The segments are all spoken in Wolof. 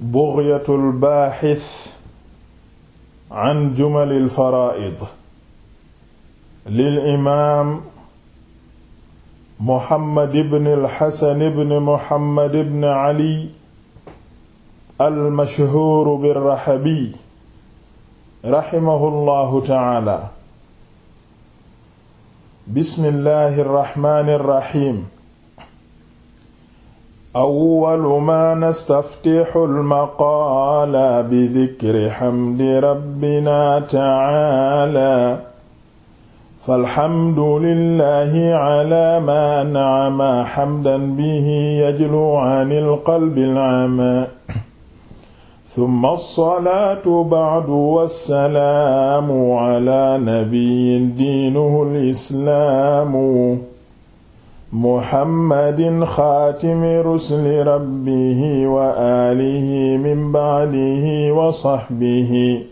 bughyatul baaxis an jumalil faraa'id lil imaam Muhammad ibn al-Hasan ibn Muhammad ibn Ali al-mashhuur bir-Rahabi raximahullaahu ta'aala bismillaahir raxmaanir raxiim awwalu ma nastaftixu almaqaala bi dikri xamdi rabbina tacaala falxamdu lillahi cala ma nacama xamdan bihi yajlu can alqalbi alcama summa alsalaatu bacdu wassalaamu cala nabiyin diinuhu alislaamu muhammadin xaatimi rusli rabbihi wa aalihi min bacdihi wa saxbihi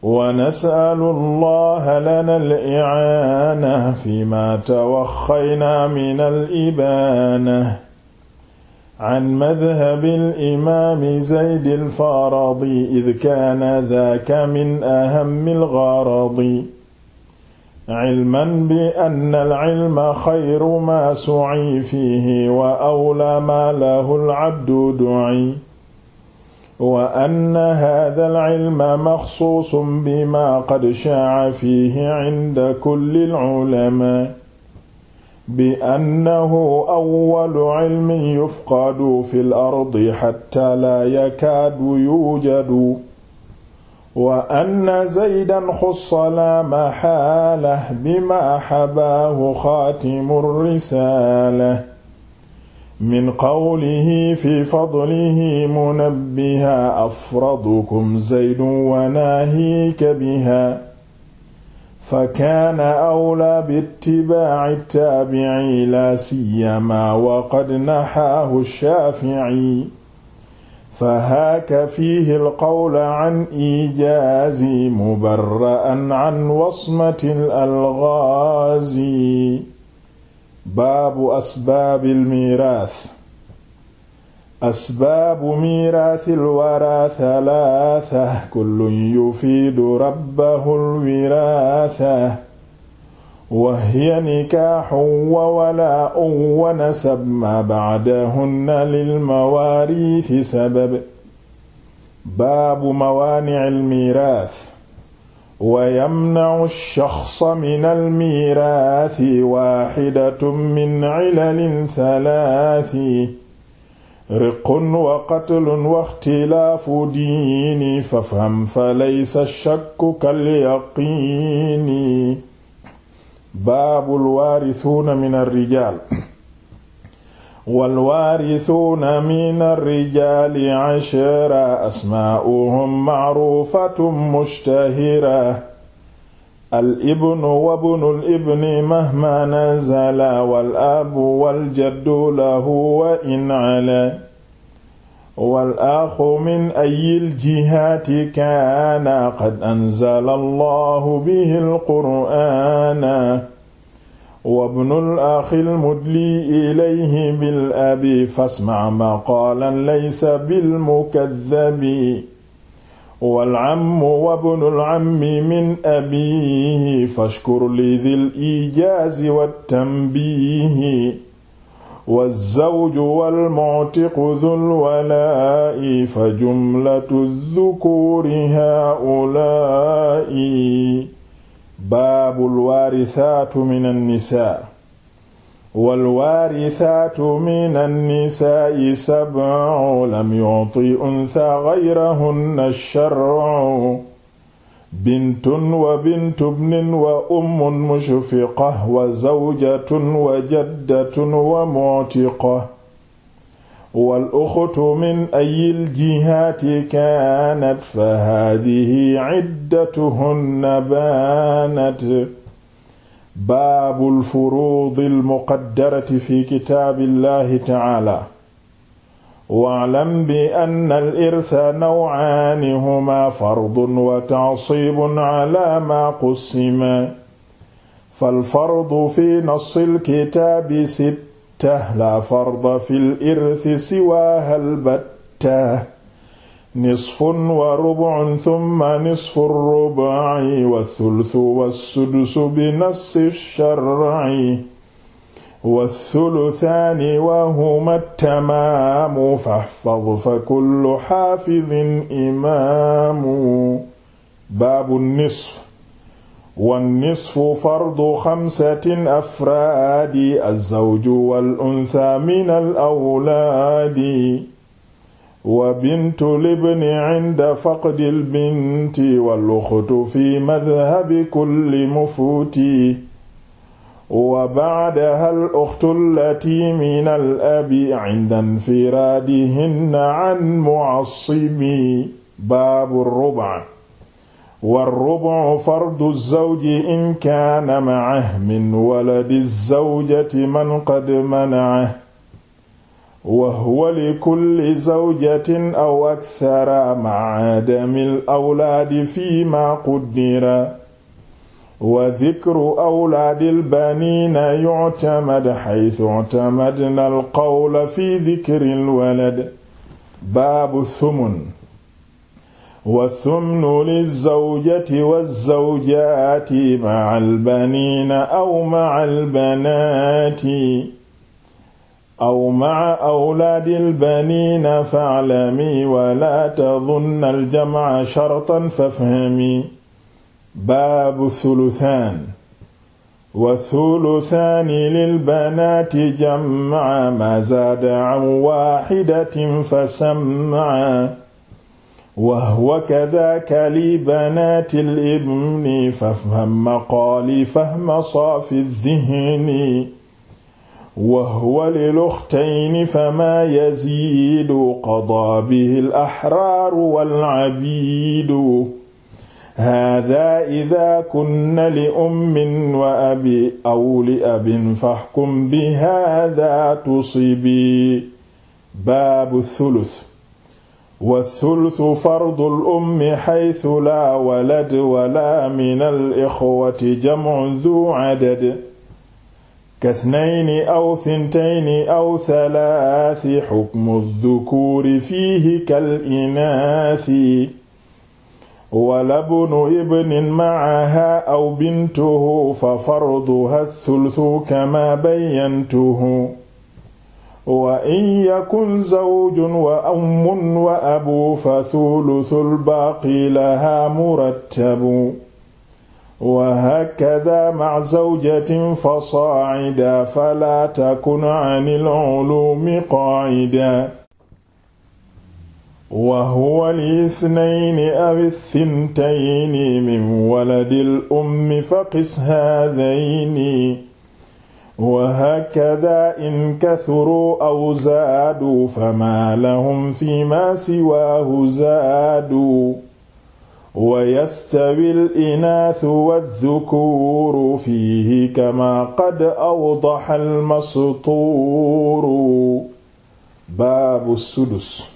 wa nasalu allaha lana al-icaana fi ma tawaxxaynaa min al-ibaana can madhabi al-imaami zayd al-faaradi id kaana daaka min ahammi al-garadi ilman bi anna al-ilma xayru ma su'i fiihi wa awlaa ma lahu al-'abdu du'i wa anna hadha al-'ilma maxsuusun bima qad shaa'a fiihi 'inda kulli al-'ulamaa bi annahu awwalu 'ilmin yufqadu fi al-ardi hatta la yakaadu yujadu wa anna zaydan xussa la maxaala bima xabaahu xaatimu risaala min qawlihi fi fadlihi munabbiha afradukum zaydun wa naahiika biha fakaana awlaa bittibaaci taabiciin laa siyamaa waqad naxaahu shaafici fahaaka fiihi alqawla an ijaazi mubarra'an an wasmati algaazi baabu asbaabi almiiraas asbaabu miiraasi alwaraa talaata kullun yufiidu rabbahu alwiraasa wa hiya nikaaxun wa walaa'un wa nasab ma ba'dahunna lil mawaariisi sabab baabu mawaani'il miiraas wa yamna'u shaxsa minal miiraasi waaxidatun min cilalin salaasi riqun wa qatlun wa ixtilaafu diini fafham falaysa shakku kal yaqiini baabul waarisuuna min arrijaal walwaarisuuna min arrijaali ashra asmaa'uhum ma'ruufatun mushtahira alibnu wabnu libni mahma nazala wal abu waljaddu lahu wa in ala wal axu min ayil jihaati kaana qad anzala allahu bihi alqur'aana wabnul axil mudli ilayhi bil abi fasma maqaalan laysa bil mukaddabi wal ammu wabnul ammi min abiihi fashkur li dhil ijaazi wat tanbiihi wazawju walmuctiqu dhul walaa'i fa jumlatu dhukuri haa'ulaa'i baabul waarisaatu minan nisaa walwaarisaatu minan nisaa'i sab'un lam yu'ti unsaa ghayrahunna shar'un bintun wa bintu bnin wa ummun mushfiqa wa zawjatun wa jaddatun wa mu'tiqa wal uxtu min ayil jihaati kaanat fa haadihi ciddatuhunna baanat baabul furuudil muqaddarati fi kitaabillahi tacaala wa'lam bi anna al-irsa naw'aani humaa fardun wa ta'siibun 'alaa maa qusima fal-fardu fii nassi al-kitaabi sitta laa farda fil-irsi siwaahaa albatta nisfun wa rub'un thumma nisfu ar-rub'i wa ath-thulthu wa as-sudsu bi nassi ash-shar'i والثلثان وهما التمام فاحفظ فكل حافظ إمام باب النصف والنصف فرض خمسة أفراد الزوج والأنثى من الأولاد وبنت الابن عند فقد البنت والأخت في مذهب كل مفتي wa ba'daha al-ukhtu allati min al-abi 'inda infiradihinna 'an mu'assibi baabu ar-rub' war-rub' fardu az-zawji in kaana ma'ahu min waladi az-zawjati man qad mana'ahu wa huwa li kulli zawjatin aw akthara ma'a adami al-awlaadi fiimaa quddira wa dhikru awlaadil baniina yu'tamad haythu i'tamadna al-qawla fi dhikril walad baabu thumun wa thumnu lizzawjati wazzawjaati ma'al baniina aw ma'al banaati aw ma'a awlaadil baniina fa'lami wa laa tadhunna al-jam'a shartan fafhami baabu sulusaan wa sulusaani lilbanaati jamca maa zaada can waaxidatin fa samca wa huwa kadaaka libanaati libni fafham maqaali fahma saafi dihni wa huwa liluxtayni famaa yaziidu qadaa bihi alaxraaru walcabiidu haadaa idaa kunna li ummin wa abi aw li abin fahkum bi haadaa tusibi baabu thuluth wa thuluthu fardul ummi haythu laa walad walaa minal ikhwati jam'un dhuu adad kathnayni aw thintayni aw thalaathi hukmu dhukuuri fiihi kal inaathi wala bunu ibnin maaha aw bintuhu fa farduha thulthu kama bayantuhu wa in yakun zawjun wa ummun wa abu fa thuluthul baaqi laha murattabu wa hakadha ma'a zawjatin fa saa'ida fala takun 'anil 'ulumi qaa'ida wa huwa lisnayni aw sintayni min waladil ummi faqis haadayni wa hakada in kasuru aw zaadu fama lahum fima siwaahu zaadu wa yastawi al-inaasu wadh-dhukuru fiihi kama qad awdaha al-mastuuru baabu sudus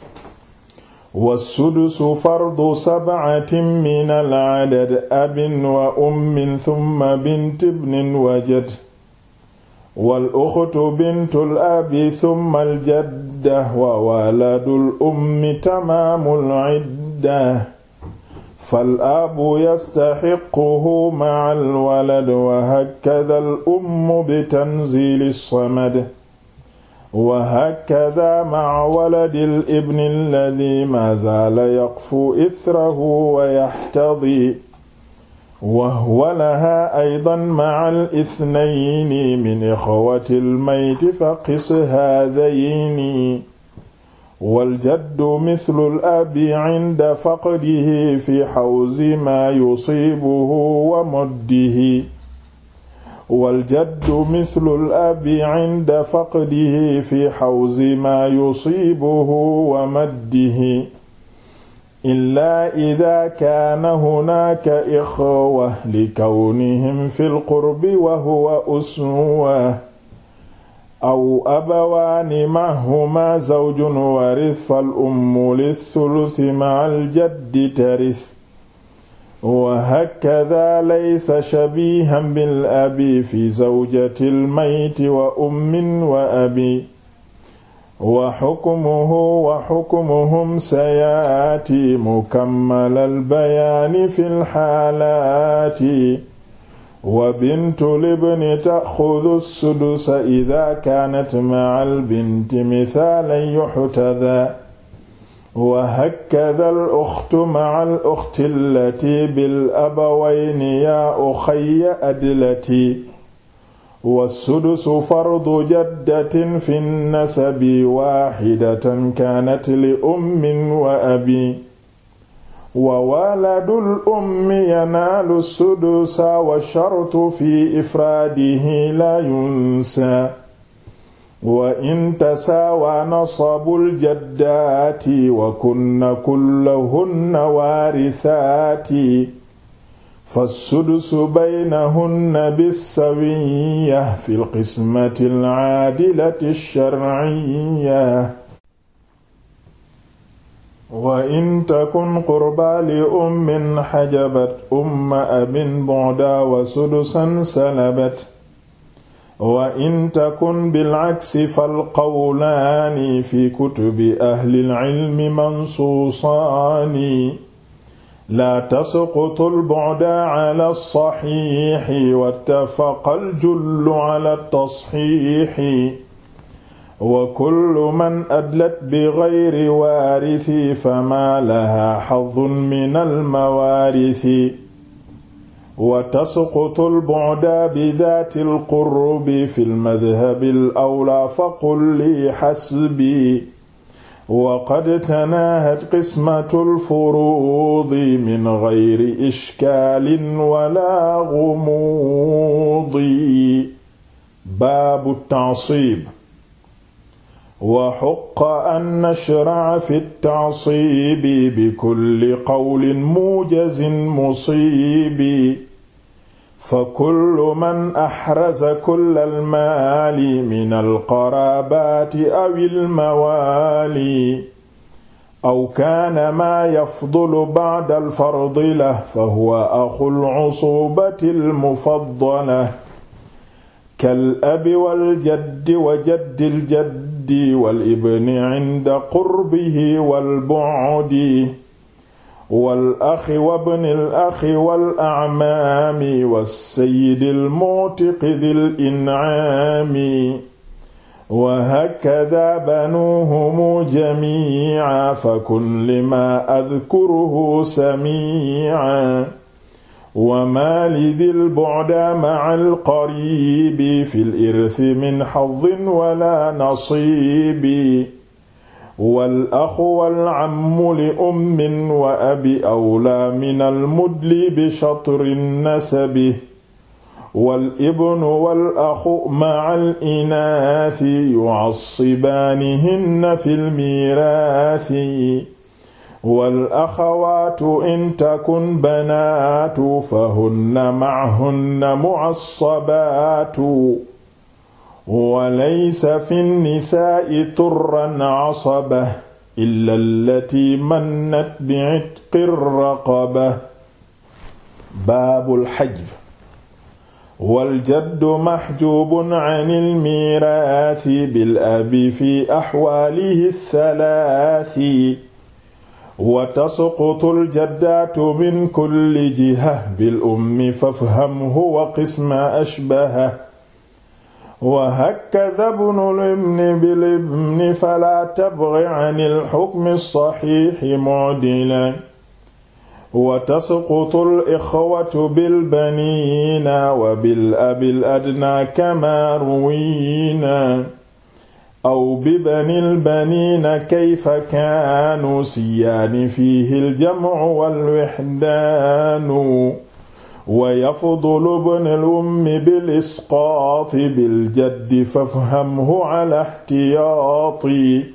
wassudusu fardu sab'atin min al-'adad abin wa ummin thumma bint ibnin wa jad wal-ukhtu bintu al-abi thumma al-jadda wa waladu al-ummi tamaamu al-'idda fal-abu yastahiqquhu ma'a al-walad wa hakadha al-ummu bi tanziili as-samad wa hakada ma'a waladil ibni alladhi ma zaala yaqfu ithrahu wa yahtadi wa huwa laha aydan ma'a al-ithnayni min ikhwati al-mayti faqis haadhayni wal jaddu mithlu al-abi 'inda faqdihi fi hawzi ma yusiibuhu wa muddihi waljaddu mislul abi inda faqdihi fi xawzi maa yusiibuhu wa maddihi illaa idaa kaana hunaaka ixwa likawnihim fil qurbi wa huwa uswa aw abawaani mahumaa zawjun waris fal ummu lithuluthi ma'al jaddi taris wa hakada laysa shabihan bil abi fi zawjati lmayti wa ummin wa abi wa xukmuhu wa xukmuhum sayaati mukammala albayaani fi lxaalaati wa bintu libni taxudu sudusa ida kaanat maca albinti mithaalan yuxtada wa hakadha al ukhtu ma'a al ukhti allati bil abawayni ya ukhayya adlati wassudusu fardu jaddatin fi nasabi waahidatan kaanat li ummin wa abi wa waladul ummi yanaalu sudusa wa shartu fi ifraadihi la yunsa wa in tasaawaa nasabul jaddaati wa kunna kullahunna waarisaati fa sudusu baynahunna bisawiya fi lqismati alaadilati sharciya wa in takun qurbaa li ummin xajabat umma abin buda wa sudusan salabat wa in takun bilcaksi falqawlaani fi kutubi ahlil cilmi mansuusaani laa tasqutu lbucda cala alsaxiixi wattafaqa aljullu cala altasxiixi wa kullu man adlat bigayri waarisi famaa lahaa xadun min almawaarisi wa tasqutu lbu'da bi daati lqurbi fi lmadhabi alawlaa faqul lii xasbi waqad tanaahat qismatu lfuruudi min gayri ishkaalin wala gumuudi baabu taasiib wa xuqa an nashra'a fi taasibi bi kulli qawlin muujazin musiibi fa kullu man axraza kulla almaali min alqaraabaati aw almawaali aw kaana maa yafdulu ba'da alfardi lahu fa huwa axu alusuubati almufaddala kal abi wal jaddi wa jaddil jaddi wal ibni inda qurbihi wal bu'di wal axi wabnil axi wal a'maami was sayyidil mu'tiqi dil in'aami wa hakadha banuuhum jamii'an fakun limaa adkuruhu samii'an wa ma li dhil bu'da ma'a al-qaribi fil irthi min hazzin wala nasibi wal axu wal ammu li ummin wa abi awlaa minal mudli bi shatri nasabi wal ibnu wal axu ma'al inaasi yu'assibaanihinna fil miiraasi wal axawaatu in takun banaatu fahunna mahunna mu'assabaatu wa laysa fi nnisaa'i turran asaba illa allati mannat bi itqi raqaba baabul hajb wal jaddu mahjuubun anil miiraasi bil abi fi axwaalihi salaasi wa tasqutul jaddaatu min kulli jiha bil ummi fafhamhu wa qisma ashbaha wa hakadha ibnul ibni bil ibni fala tabghi anil hukmi sahihi mu'dila wa tasqutul ikhwatu bil banina wa bil abil adna kama ruwina aw bibanil baniina kayfa kaanu siyaani fiihi aljamcu walwixdaanu wa yafdulu ibnul ummi bilisqaati biljaddi fafhamhu calaa ihtiyaati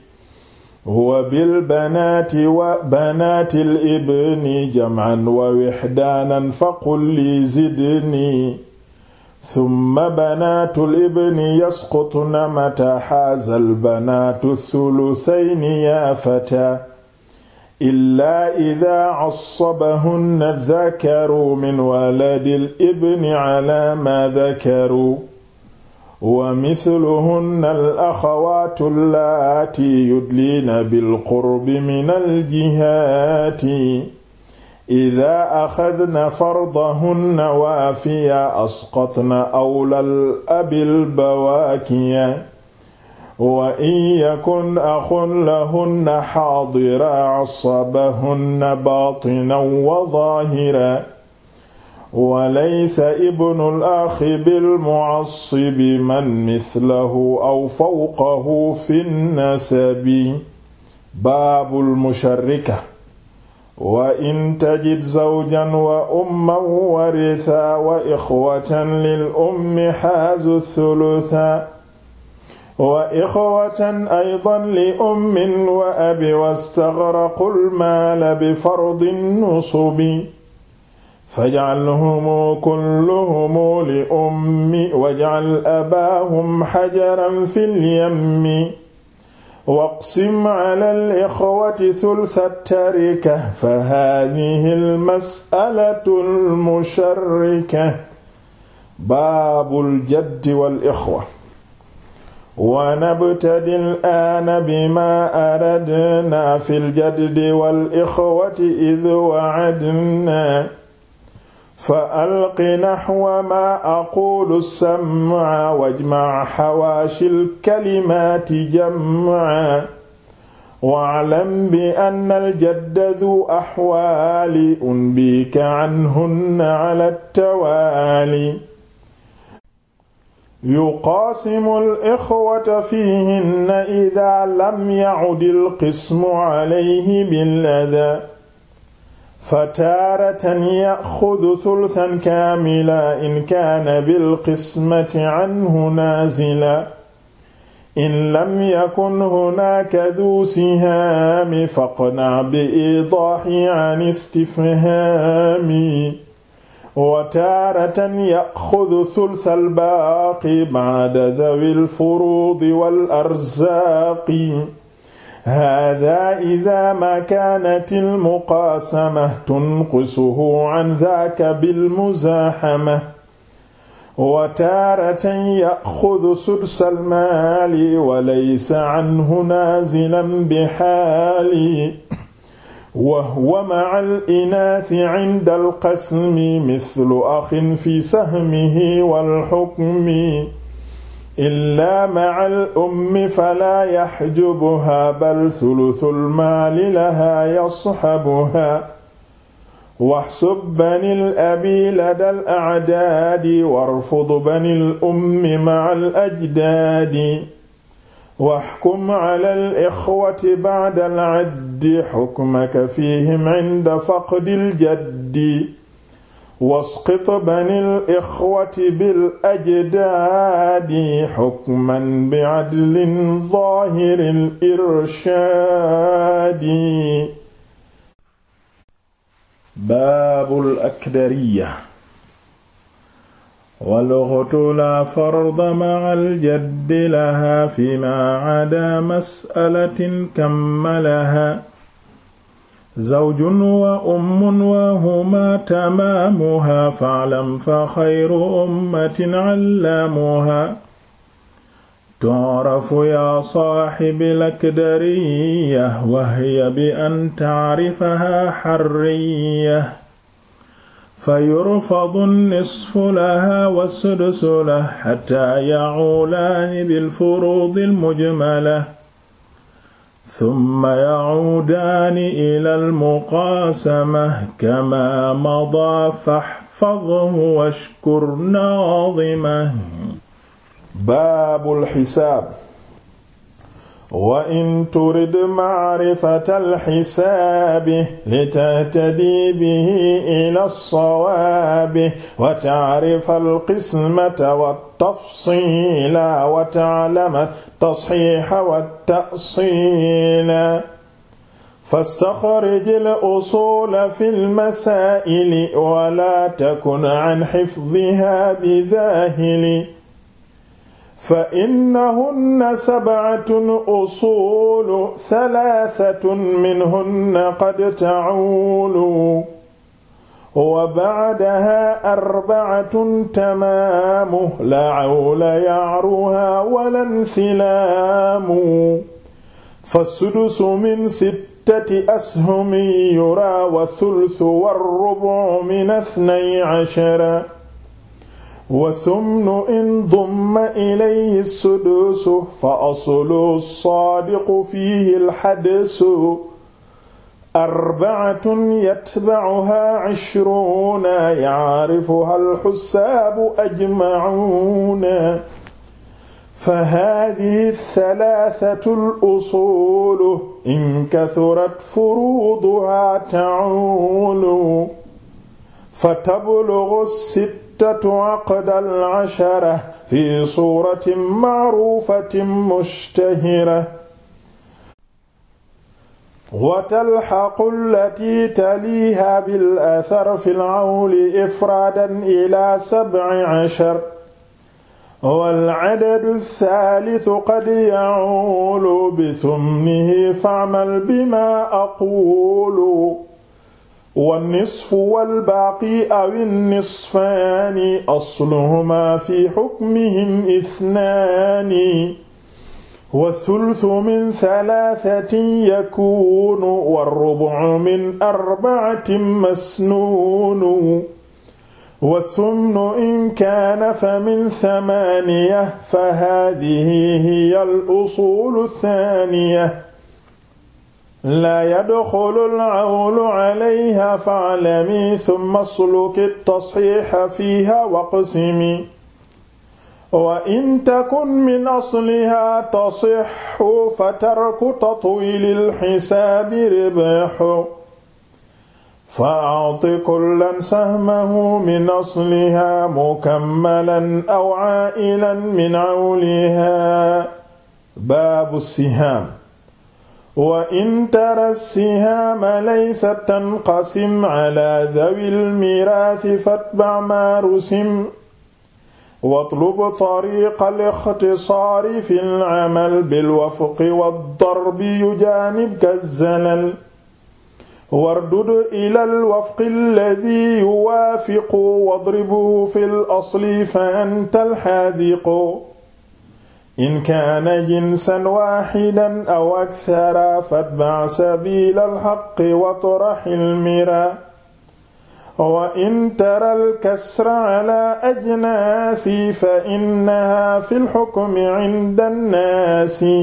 huwa bilbanaati wa banaatil ibni jamcan wa wixdaanan faqul li zidni summa banaatu libni yasqutna mata xaazal banaatu sulusayni yaa fata illaa idaa cassabahunna dakaruu min waladil ibni calaa maa dakaruu wa mithluhunna alaxawaatu allaati yudliina bilqurbi min aljihaati ida axadna fardahunna waafiya asqatna awlal abil bawaakiya wa in yakun axun lahunna xaadira asabahunna baatinan wa zaahira wa laysa ibnul axi bilmucassibi man mislahu aw fawqahu fi nnasabi baabul musharrika wa in tajid zawjan wa umman waritha wa ixwatan lil ummi haazu thulutha wa ixwatan aydan li ummin wa abi wastagraqu almaala bifardi nusubi faj'alhum kulluhum li ummi waj'al abaahum hajaran fil yammi waqsim ala al-ixwati thultha tarika fa haadihi al-mas'alatu al-musharrika baabul jaddi wal ixwa wa nabtadi al-aana bimaa aradnaa fil jaddi wal ixwati id wa'adnaa fa alqi naxwa ma aqulu sam'a wajma xawaashil kalimaati jam'a wa'lam bi anna aljadda du axwaali unbika anhunna ala tawaali yuqaasimu al-ixwata fiihinna idaa lam ya'ud al-qismu alayhi bil-adaa fataaratan yaxudu thulthan kaamila in kaana bilqismati anhu naazila in lam yakun hunaaka du sihaami faqna bi idaahi an istifhaami wa taaratan yaxudu thultha albaaqi bacda dawi alfuruudi wal arzaaqi haadaa idaa maa kaanat al-muqaasama tunqusuhu an daaka bil-muzaahama wa taaratan ya'xudu sudusa al-maali wa laysa anhu naazilan bihaali wa huwa ma'a al-inaathi 'inda al-qasmi mithlu axin fii sahmihi wal-hukmi illaa ma'al ummi falaa yaxjubuhaa bal sulusul maali lahaa yasxabuhaa waxsub banil abi ladal acdaadi warfud banil ummi ma'al ajdaadi waxkum calal ixwati bacdal caddi xukmaka fiihim cinda faqdil jaddi wasqit banil ixwati bil ajdaadi xukman bi adlin zaahiril irshaadi. baabul akdariya. walluqatu laa farda ma'al jaddi lahaa fiimaa cadaa mas'alatin kammalahaa. zawjun wa ummun wa huma tamaamuha fa'lam fa xayru ummatin allamuha tu'rafu ya saaxibil akdariyya wa hiya bi an ta'rifaha harriyya fa yurfadu nisfu laha wa sudusu laha hatta ya'ulaani bil furuudil mujmala summa yacuudaani ila almuqaasama kama madaa faxfadhu washkur naadima baabul xisaab wa in turid maarifata alxisaabi litahtadi bihi ila lsawaabi wa tacrifa alqismata waltafsila wa taclama tasxiixa waltasila fastaxrij al-usuula fi al-masaa'ili wa laa takun can xifdihaa bidaahili fa innahunna sab'atun usuulu salaasatun minhunna qad ta'uulu wa ba'dahaa arba'atun tamaamu laa 'awla ya'ruhaa wala nsilaamu fasudusu min sittati ashumin yuraa wa thulthu war-rub'u min ithnay 'ashara wa sumnu in dumma ilayhi sudusu fa aslu saadiqu fihi alxadisu arbacatun yatbacuha cishruuna yacrifuha alxusaabu ajmacuuna fa haadihi salaasatu alusuulu in kasurat furuuduha tacuulu fa tablugu sitt sittatu aqdal ashara fi suratin ma'rufatin mushtahira wa talhaqu allati taliha bil athar fil awli ifradan ila sab'i ashar wal adadu saalisu qad ya'ulu bi thumnihi fa'mal bima aqulu wa nisfu wal baaqi awi nisfaani asluhumaa fi xukmihim isnaani wa thulthu min thalaathati yakuunu wa rubu'u min arba'atin masnuunu wa thumnu in kaana fa min thamaaniya fa haadihi hiya al usuulu thaaniya laa yadxulu al-awlu alayha fa'lami thumma asluki at-tasxiixa fiiha waqsimi wa in takun min asliha tasixxu fatarku tatwiili al-xisaabi ribxu fa'ti kullan sahmahu min asliha mukammalan aw aa'ilan min awliha baabu sihaam wa in tara sihaama laysa tanqasim ala dhawil miraasi fatba ma rusim watlub tariqa lixtisaari fi lamal bilwafqi waddarbi yujaanibka zalal wardud ila alwafqi alladi yuwaafiqu wadribhu fi lasli fa anta alxaadiqu in kaana jinsan waaxidan aw akthara fatba' sabiila alxaqqi watraxil miraa wa in tara alkasra calaa ajnaasi fa innahaa fi lxukmi cinda annaasi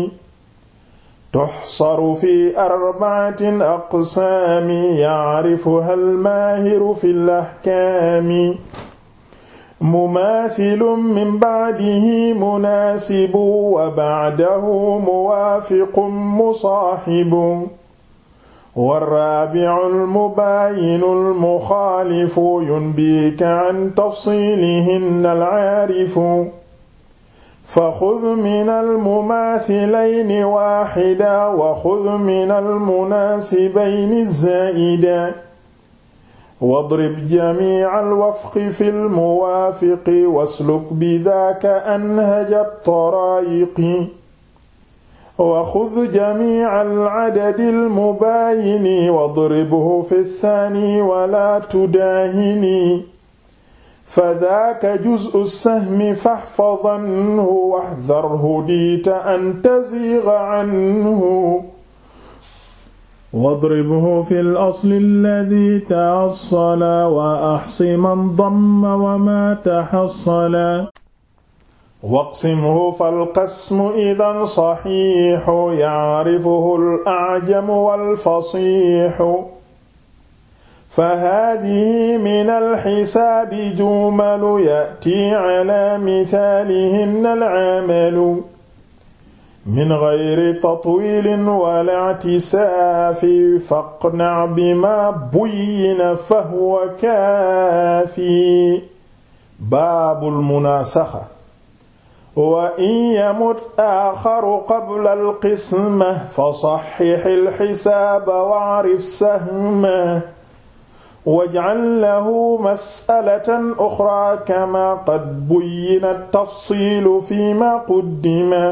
tuxsaru fi arbacatin aqsaami yacrifuha almaahiru fi laxkaami mumaathilun min ba'dihi munaasibun wa ba'dahu muwaafiqun musaahibun warraabi'ul mubaayinul muxaalifu yunbiika an tafsiilihinna al-aarifu faxud minal mumaathilayni waaxidan wa xud minal munaasibayni zaa'idan wadrib jamii'al wafqi fil muwaafiqi wasluk bidaaka anhaja taraayiqi wa xud jamii'al adadil mubaayini wadribhu fi saani wala tudaahini fadaaka juz'u sahmi fahfadhanhu wahdharhu diita an taziiga anhu wadribhu fi al-asli alladhi ta'assala wa ahsi man damma wa ma tahassala waqsimhu fal-qasmu idhan sahihu ya'rifuhu al-a'jamu wal-fasihu فهذه من الحساب جمل يأتي على مثالهن العمل min gayri tatwiilin wala i'tisaafi faqna' bimaa buyyina fahuwa kaafi baabul munaasaxa wa in yamut aaxaru qabla alqisma fa saxix alxisaaba waarif sahma wajcal lahu masalatan uxra kama qad buyyina tafsilu fi ma quddima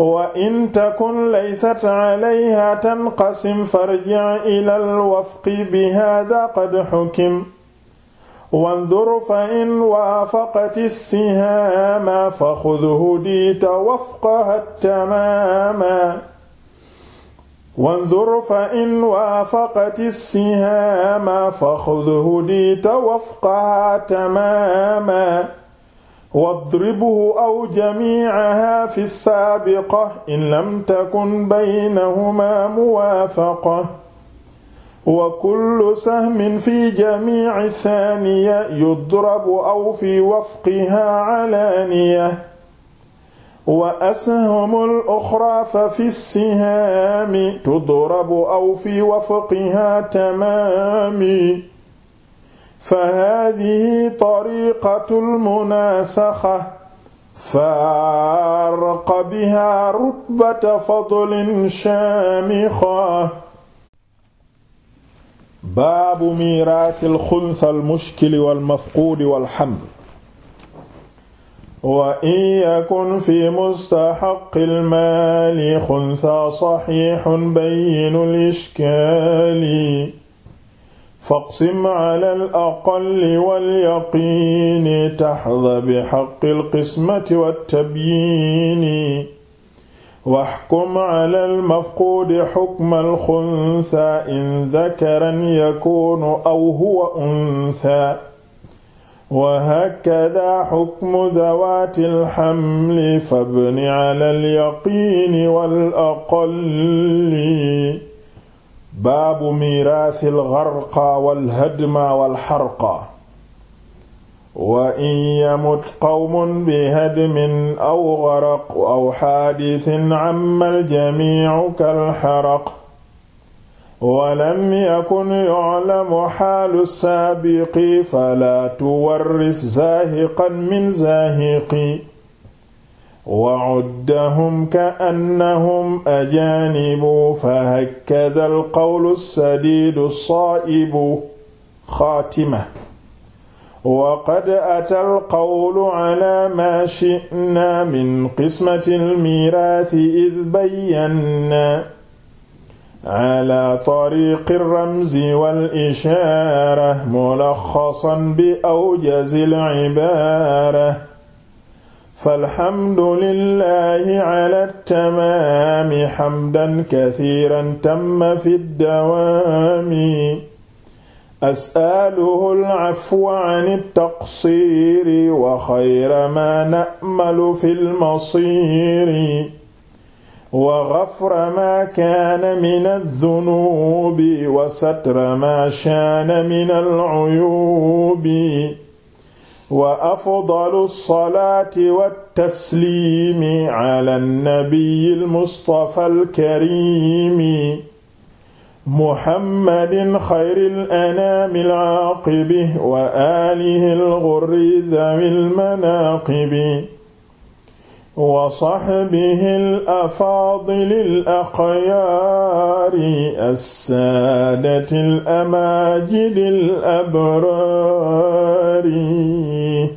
wa in takun laysat alayha tanqasim farji' ila alwafqi bihadha qad hukim wanzur fa in waafaqat issihaama fa xudhu diita wafqaha tamaama wanzur fa in waafaqat issihaama fa xudhu diita wafqaha tamaama wadribuhu aw jamiicaha fi saabiqa in lam takun baynahuma muwaafaqa wa kullu sahmin fi jamiici saaniya yudrabu aw fi wafqiha calaaniya wa ashamu al-uxraa fa fi sihaami tudrabu aw fi wafqiha tamaami fa haadihi tariqatul munaasaxa faarqa biha rutbata fadlin shaamixa baabu miiraasil xunsal mushkili wal mafquudi wal haml wa in yakun fi mustaxaqqil maali xunsa saxiixun bayyinul ishkaali faqsim ala al-aqalli wal-yaqiini taxza bi-xaqqi al-qismati wat-tabyiini waxkum ala al-mafquudi xukma al-xunsaa in dakaran yakuunu aw huwa unsaa wa hakadaa xukmu zawaati al-xamli fabni ala al-yaqiini wal-aqalli baabu miiraasil gharqa wal hadma wal harqa. wa in yamut qawmun bi hadmin aw gharaq aw haadisin ammal jamii'u kal haraq. walam yakun yu'lamu xaalu saabiqi falaa tuwarris zaahiqan min zaahiqi. wacuddahum kaannahum ajaanibu fahakkada alqawlu sadiidu saa'ibu xaatima waqad ata alqawlu calaa maa shi'naa min qismati almiiraasi id bayyannaa calaa tariiqi alramzi walishaara mulaxasan bi awjazi alcibaara falhamdulillahi ala tamaami hamdan kathiran tamma fi dawaami as'aluhu al-afwa ani taqsiri wa khayra ma na'malu fil masiri wa ghafra ma kaana min adh-dhunubi wa satra ma shaana min al-'uyubi wa afdalu salaati wa tasliimi ala nabiyil mustafal kariimi muhammadin xayril anaamil aaqibi wa aalihil ghurri zawil manaaqibi wa saxbihil afaadilil axyaari assaadatil amaajidil abraar al-Ash'ari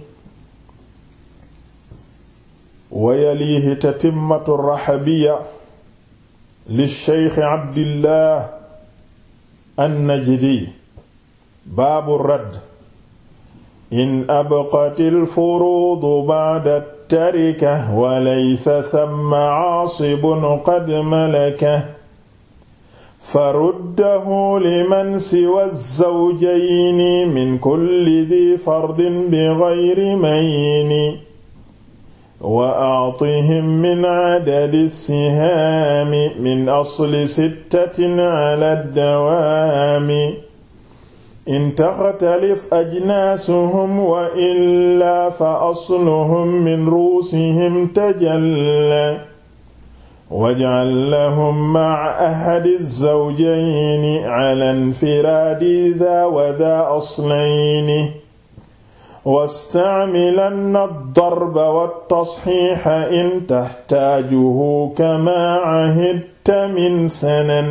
wa yalihi tatimmatu ar-rahabiyya lish-shaykh Abdillah an-Najdi baabu ar-radd in abqat al-furuud ba'da at-tarika wa laysa thamma 'aasibun qad malaka faruddahu liman siwa zawjayni min kulli di fardin bi gayri mayni wa atihim min adadi sihaami min asli sittatin ala dawaami in taxtalif ajnaasuhum wa illaa fa asluhum min ruusihim tajalla waj'al lahum ma'a ahadi zawjayni 'ala infiraadi dhaa wa dhaa aslayni wasta'milanna ad-darba wat-tashiiha in tahtaajuhu kamaa 'ahidta min sanan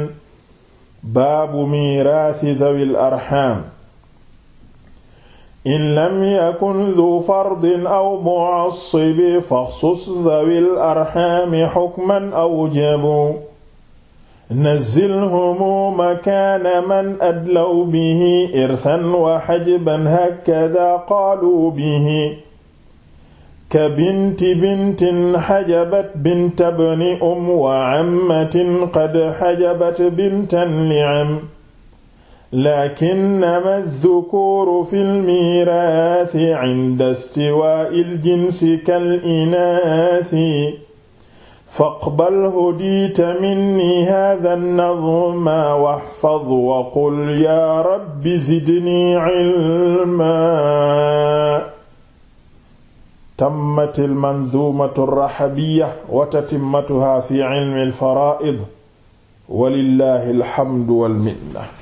baabu miiraathi dhawil arhaam in lam yakun du fardin aw mu'assibi faxsus zawil arxaami xukman aw jabu nazilhumu makaana man adlaw bihi irsan wa xajban hakada qaalu bihi ka binti bintin xajabat binta bni um wa ammatin qad xajabat bintan li'am lakinnama adh-dhukuru fil miirathi 'inda istiwaa'il jinsi kal inaathi faqbal hudiita minni haadha an-nadma wahfaz wa qul yaa rabbi zidni 'ilma tammatil manzuumatu rahabiyya wa tatimmatuhaa fi 'ilmil faraa'id wa lillaahil hamdu wal minna